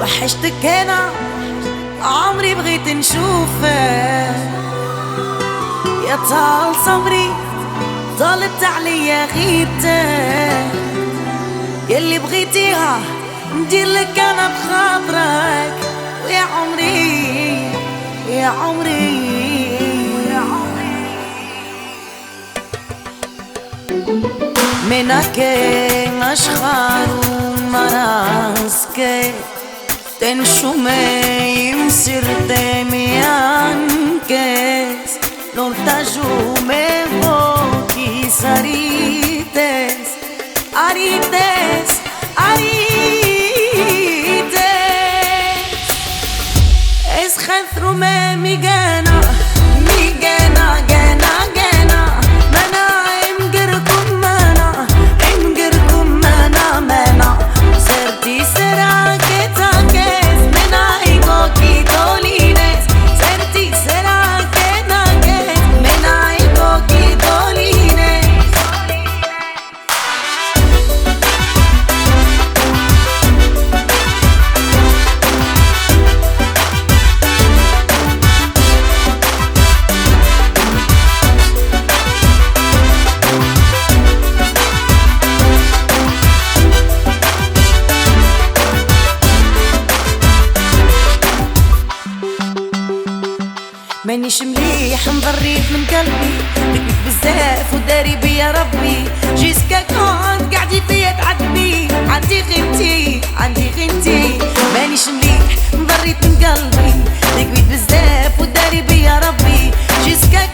توحشتك أنا عمري بغيت نشوفك. يا طال صبري طالت عليا غيرتك يلي بغيتيها ندير لك أنا بخاطرك. ويا عمري يا عمري منake مشخر En Ben shumeyim sirtemi ankes Nortajume voki sarites Arites, arites. مانيش مليح مضريت من قلبي. بكيت بزاف وداري بيا ربي. jusqu'à كونت قاعدي فيا تعذبي. عندي غيرتي عندي غيرتي مانيش مليح مضريت من قلبي. بكيت بزاف وداري بيا ربي. jusqu'à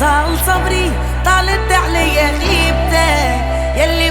طال صبري طالت علي غيبتك. يلي